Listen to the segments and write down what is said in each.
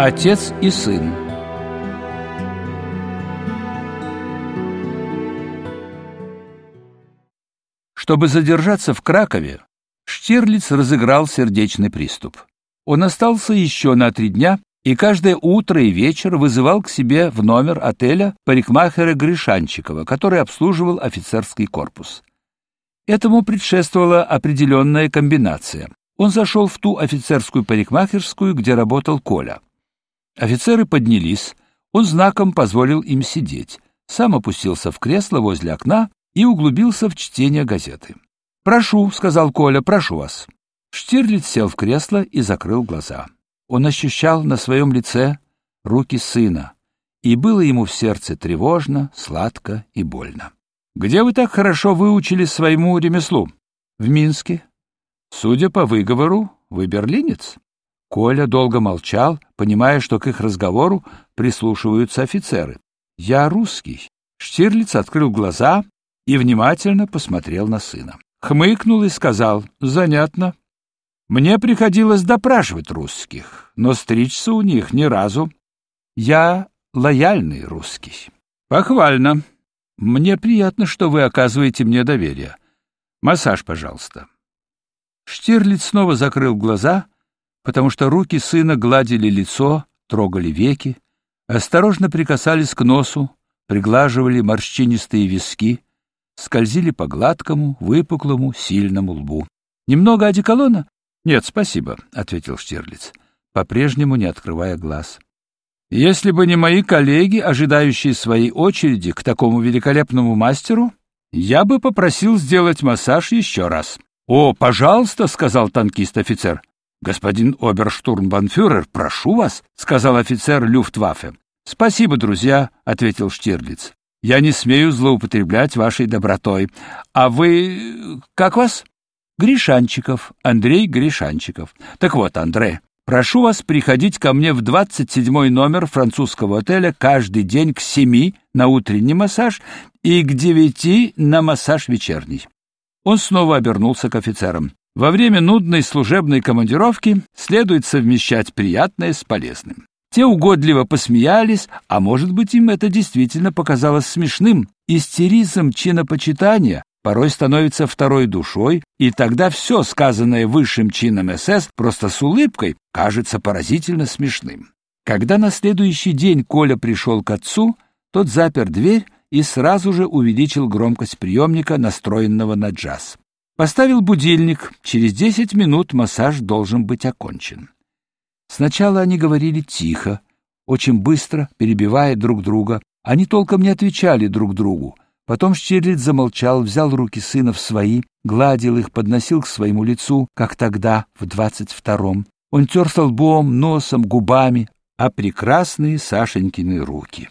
Отец и сын. Чтобы задержаться в Кракове, Штирлиц разыграл сердечный приступ. Он остался еще на три дня и каждое утро и вечер вызывал к себе в номер отеля парикмахера Гришанчикова, который обслуживал офицерский корпус. Этому предшествовала определенная комбинация. Он зашел в ту офицерскую парикмахерскую, где работал Коля. Офицеры поднялись, он знаком позволил им сидеть, сам опустился в кресло возле окна и углубился в чтение газеты. «Прошу», — сказал Коля, — «прошу вас». Штирлиц сел в кресло и закрыл глаза. Он ощущал на своем лице руки сына, и было ему в сердце тревожно, сладко и больно. «Где вы так хорошо выучили своему ремеслу?» «В Минске». «Судя по выговору, вы берлинец?» Коля долго молчал, понимая, что к их разговору прислушиваются офицеры. «Я русский». Штирлиц открыл глаза и внимательно посмотрел на сына. Хмыкнул и сказал, «Занятно. Мне приходилось допрашивать русских, но стричься у них ни разу. Я лояльный русский». «Похвально. Мне приятно, что вы оказываете мне доверие. Массаж, пожалуйста». Штирлиц снова закрыл глаза потому что руки сына гладили лицо, трогали веки, осторожно прикасались к носу, приглаживали морщинистые виски, скользили по гладкому, выпуклому, сильному лбу. «Немного одеколона?» «Нет, спасибо», — ответил Штирлиц, по-прежнему не открывая глаз. «Если бы не мои коллеги, ожидающие своей очереди к такому великолепному мастеру, я бы попросил сделать массаж еще раз». «О, пожалуйста», — сказал танкист-офицер. «Господин оберштурмбанфюрер, прошу вас», — сказал офицер Люфтваффе. «Спасибо, друзья», — ответил Штирлиц. «Я не смею злоупотреблять вашей добротой. А вы... как вас?» «Гришанчиков, Андрей Гришанчиков. Так вот, Андре, прошу вас приходить ко мне в двадцать седьмой номер французского отеля каждый день к семи на утренний массаж и к девяти на массаж вечерний». Он снова обернулся к офицерам. Во время нудной служебной командировки следует совмещать приятное с полезным. Те угодливо посмеялись, а может быть, им это действительно показалось смешным. Истеризм чинопочитания порой становится второй душой, и тогда все сказанное высшим чином СС просто с улыбкой кажется поразительно смешным. Когда на следующий день Коля пришел к отцу, тот запер дверь и сразу же увеличил громкость приемника, настроенного на джаз. Поставил будильник. Через десять минут массаж должен быть окончен. Сначала они говорили тихо, очень быстро, перебивая друг друга. Они толком не отвечали друг другу. Потом Штирлиц замолчал, взял руки сына в свои, гладил их, подносил к своему лицу, как тогда, в двадцать втором. Он терся лбом, носом, губами, а прекрасные Сашенькины руки.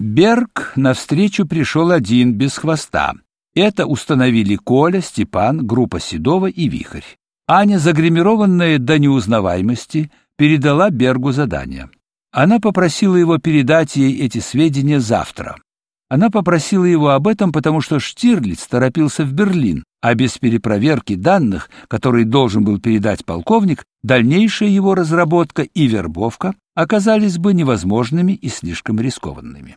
Берг навстречу пришел один, без хвоста. Это установили Коля, Степан, группа Седова и Вихрь. Аня, загримированная до неузнаваемости, передала Бергу задание. Она попросила его передать ей эти сведения завтра. Она попросила его об этом, потому что Штирлиц торопился в Берлин, а без перепроверки данных, которые должен был передать полковник, дальнейшая его разработка и вербовка оказались бы невозможными и слишком рискованными.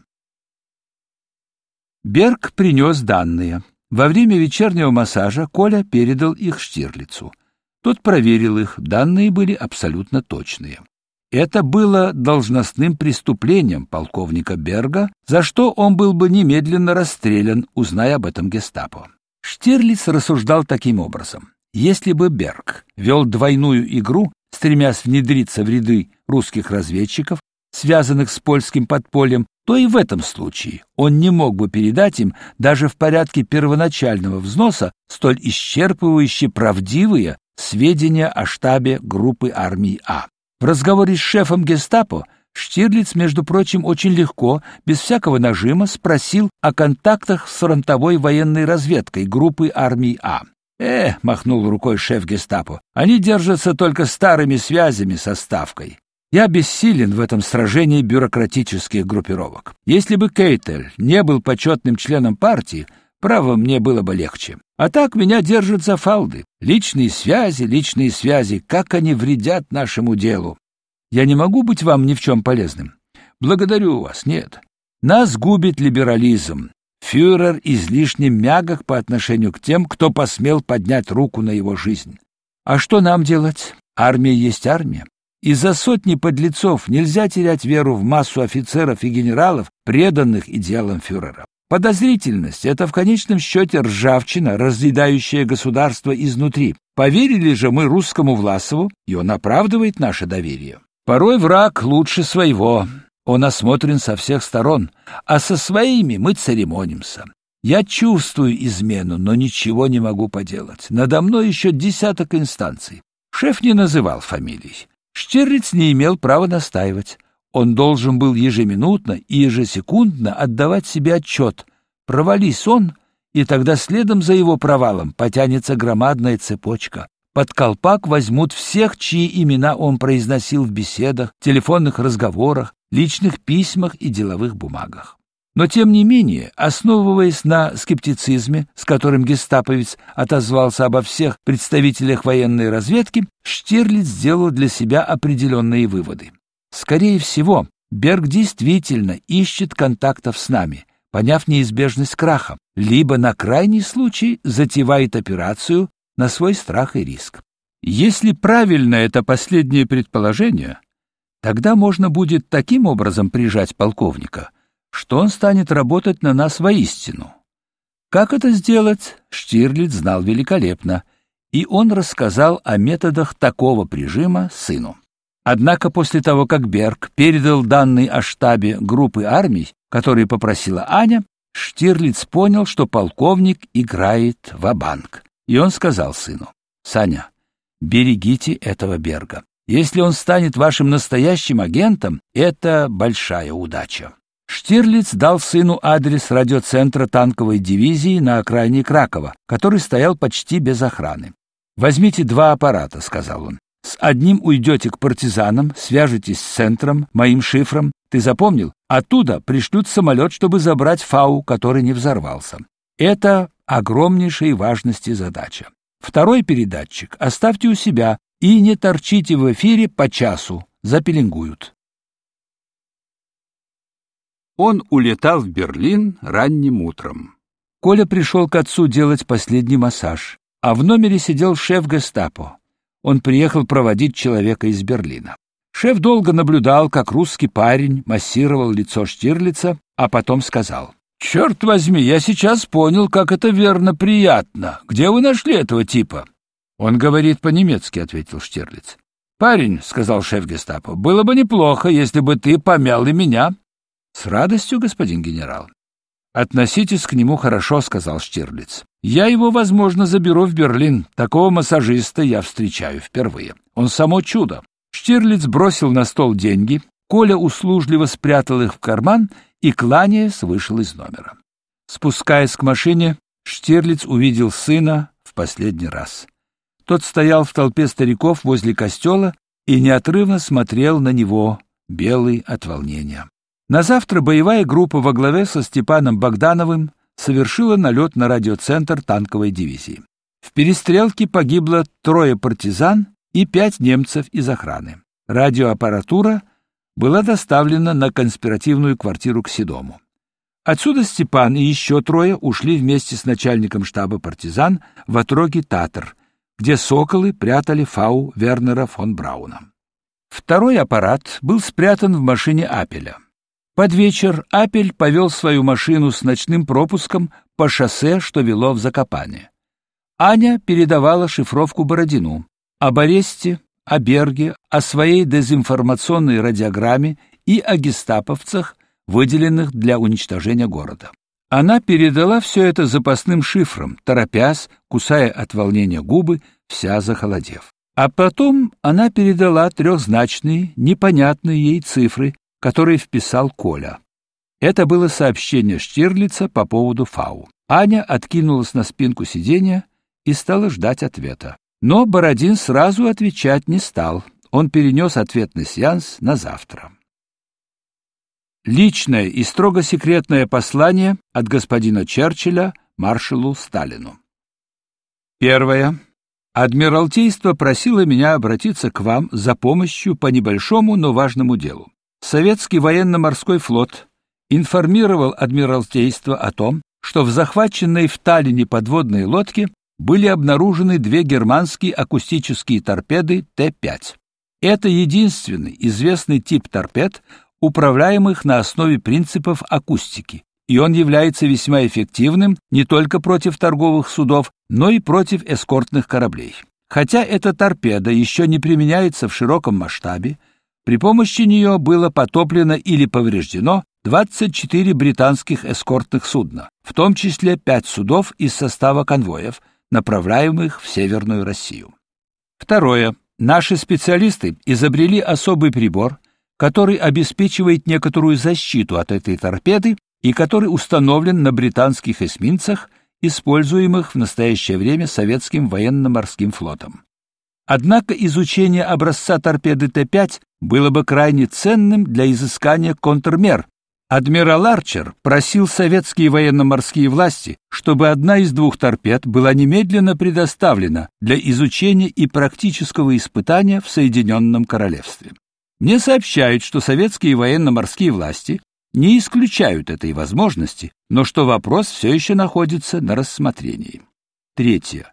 Берг принес данные. Во время вечернего массажа Коля передал их Штирлицу. Тот проверил их, данные были абсолютно точные. Это было должностным преступлением полковника Берга, за что он был бы немедленно расстрелян, узная об этом гестапо. Штирлиц рассуждал таким образом. Если бы Берг вел двойную игру, стремясь внедриться в ряды русских разведчиков, связанных с польским подпольем, то и в этом случае он не мог бы передать им даже в порядке первоначального взноса столь исчерпывающе правдивые сведения о штабе группы армии А. В разговоре с шефом гестапо Штирлиц, между прочим, очень легко, без всякого нажима, спросил о контактах с фронтовой военной разведкой группы армии А. «Э», — махнул рукой шеф гестапо, — «они держатся только старыми связями со Ставкой. Я бессилен в этом сражении бюрократических группировок. Если бы Кейтель не был почетным членом партии, право мне было бы легче. А так меня держат за фалды. Личные связи, личные связи, как они вредят нашему делу. Я не могу быть вам ни в чем полезным. Благодарю вас, нет. Нас губит либерализм. Фюрер излишне мягок по отношению к тем, кто посмел поднять руку на его жизнь. А что нам делать? Армия есть армия. Из-за сотни подлецов нельзя терять веру в массу офицеров и генералов, преданных идеалам фюрера. Подозрительность — это в конечном счете ржавчина, разъедающая государство изнутри. Поверили же мы русскому Власову, и он оправдывает наше доверие. Порой враг лучше своего. Он осмотрен со всех сторон, а со своими мы церемонимся. Я чувствую измену, но ничего не могу поделать. Надо мной еще десяток инстанций. Шеф не называл фамилий. Штирлиц не имел права настаивать. Он должен был ежеминутно и ежесекундно отдавать себе отчет. Провались он, и тогда следом за его провалом потянется громадная цепочка. Под колпак возьмут всех, чьи имена он произносил в беседах, телефонных разговорах, личных письмах и деловых бумагах. Но тем не менее, основываясь на скептицизме, с которым гестаповец отозвался обо всех представителях военной разведки, Штирлиц сделал для себя определенные выводы. Скорее всего, Берг действительно ищет контактов с нами, поняв неизбежность краха, либо на крайний случай затевает операцию на свой страх и риск. Если правильно это последнее предположение, тогда можно будет таким образом прижать полковника, что он станет работать на нас воистину. Как это сделать, Штирлиц знал великолепно, и он рассказал о методах такого прижима сыну. Однако после того, как Берг передал данные о штабе группы армий, которые попросила Аня, Штирлиц понял, что полковник играет в банк и он сказал сыну: "Саня, берегите этого Берга. Если он станет вашим настоящим агентом, это большая удача". Штирлиц дал сыну адрес радиоцентра танковой дивизии на окраине Кракова, который стоял почти без охраны. Возьмите два аппарата, сказал он. С одним уйдете к партизанам, свяжетесь с центром, моим шифром. Ты запомнил? Оттуда пришлют самолет, чтобы забрать фау, который не взорвался. Это огромнейшей важности задача. Второй передатчик оставьте у себя и не торчите в эфире по часу, запеленгуют. Он улетал в Берлин ранним утром. Коля пришел к отцу делать последний массаж, а в номере сидел шеф Гестапо. Он приехал проводить человека из Берлина. Шеф долго наблюдал, как русский парень массировал лицо Штирлица, а потом сказал: Черт возьми, я сейчас понял, как это верно приятно. Где вы нашли этого типа? Он говорит по-немецки, ответил Штирлиц. Парень, сказал шеф Гестапо, было бы неплохо, если бы ты помял и меня. С радостью, господин генерал. Относитесь к нему хорошо, сказал Штирлиц. Я его, возможно, заберу в Берлин. Такого массажиста я встречаю впервые. Он само чудо. Штирлиц бросил на стол деньги, Коля услужливо спрятал их в карман и, кланяясь, вышел из номера. Спускаясь к машине, Штирлиц увидел сына в последний раз. Тот стоял в толпе стариков возле костела и неотрывно смотрел на него, белый от волнения. На завтра боевая группа во главе со Степаном Богдановым совершила налет на радиоцентр танковой дивизии. В перестрелке погибло трое партизан и пять немцев из охраны. Радиоаппаратура была доставлена на конспиративную квартиру к Седому. Отсюда Степан и еще трое ушли вместе с начальником штаба партизан в отроге Татар, где соколы прятали фау Вернера фон Брауна. Второй аппарат был спрятан в машине Апеля. Под вечер Апель повел свою машину с ночным пропуском по шоссе, что вело в Закопане. Аня передавала шифровку Бородину. Об аресте о Берге, о своей дезинформационной радиограмме и о гестаповцах, выделенных для уничтожения города. Она передала все это запасным шифром, торопясь, кусая от волнения губы, вся захолодев. А потом она передала трехзначные, непонятные ей цифры, которые вписал Коля. Это было сообщение Штирлица по поводу ФАУ. Аня откинулась на спинку сиденья и стала ждать ответа. Но Бородин сразу отвечать не стал. Он перенес ответный сеанс на завтра. Личное и строго секретное послание от господина Черчилля маршалу Сталину. Первое. Адмиралтейство просило меня обратиться к вам за помощью по небольшому, но важному делу. Советский военно-морской флот информировал Адмиралтейство о том, что в захваченной в Таллине подводной лодке были обнаружены две германские акустические торпеды Т-5. Это единственный известный тип торпед, управляемых на основе принципов акустики, и он является весьма эффективным не только против торговых судов, но и против эскортных кораблей. Хотя эта торпеда еще не применяется в широком масштабе, при помощи нее было потоплено или повреждено 24 британских эскортных судна, в том числе 5 судов из состава конвоев, направляемых в Северную Россию. Второе. Наши специалисты изобрели особый прибор, который обеспечивает некоторую защиту от этой торпеды и который установлен на британских эсминцах, используемых в настоящее время советским военно-морским флотом. Однако изучение образца торпеды Т-5 было бы крайне ценным для изыскания контрмер. Адмирал Арчер просил советские военно-морские власти, чтобы одна из двух торпед была немедленно предоставлена для изучения и практического испытания в Соединенном Королевстве. Мне сообщают, что советские военно-морские власти не исключают этой возможности, но что вопрос все еще находится на рассмотрении. Третье.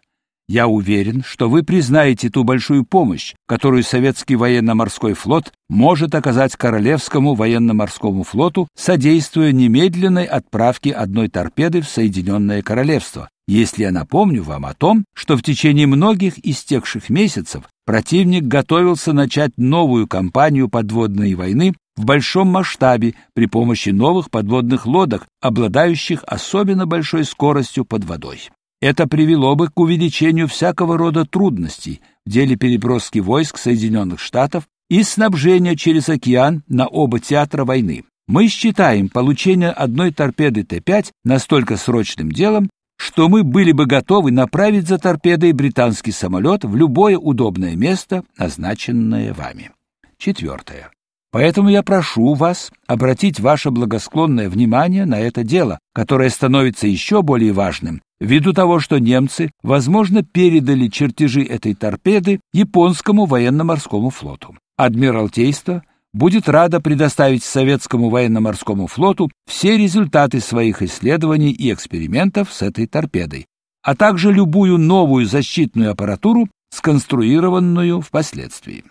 Я уверен, что вы признаете ту большую помощь, которую советский военно-морской флот может оказать Королевскому военно-морскому флоту, содействуя немедленной отправке одной торпеды в Соединенное Королевство. Если я напомню вам о том, что в течение многих истекших месяцев противник готовился начать новую кампанию подводной войны в большом масштабе при помощи новых подводных лодок, обладающих особенно большой скоростью под водой. Это привело бы к увеличению всякого рода трудностей в деле переброски войск Соединенных Штатов и снабжения через океан на оба театра войны. Мы считаем получение одной торпеды Т-5 настолько срочным делом, что мы были бы готовы направить за торпедой британский самолет в любое удобное место, назначенное вами. Четвертое. Поэтому я прошу вас обратить ваше благосклонное внимание на это дело, которое становится еще более важным ввиду того, что немцы, возможно, передали чертежи этой торпеды японскому военно-морскому флоту. Адмиралтейство будет радо предоставить советскому военно-морскому флоту все результаты своих исследований и экспериментов с этой торпедой, а также любую новую защитную аппаратуру, сконструированную впоследствии.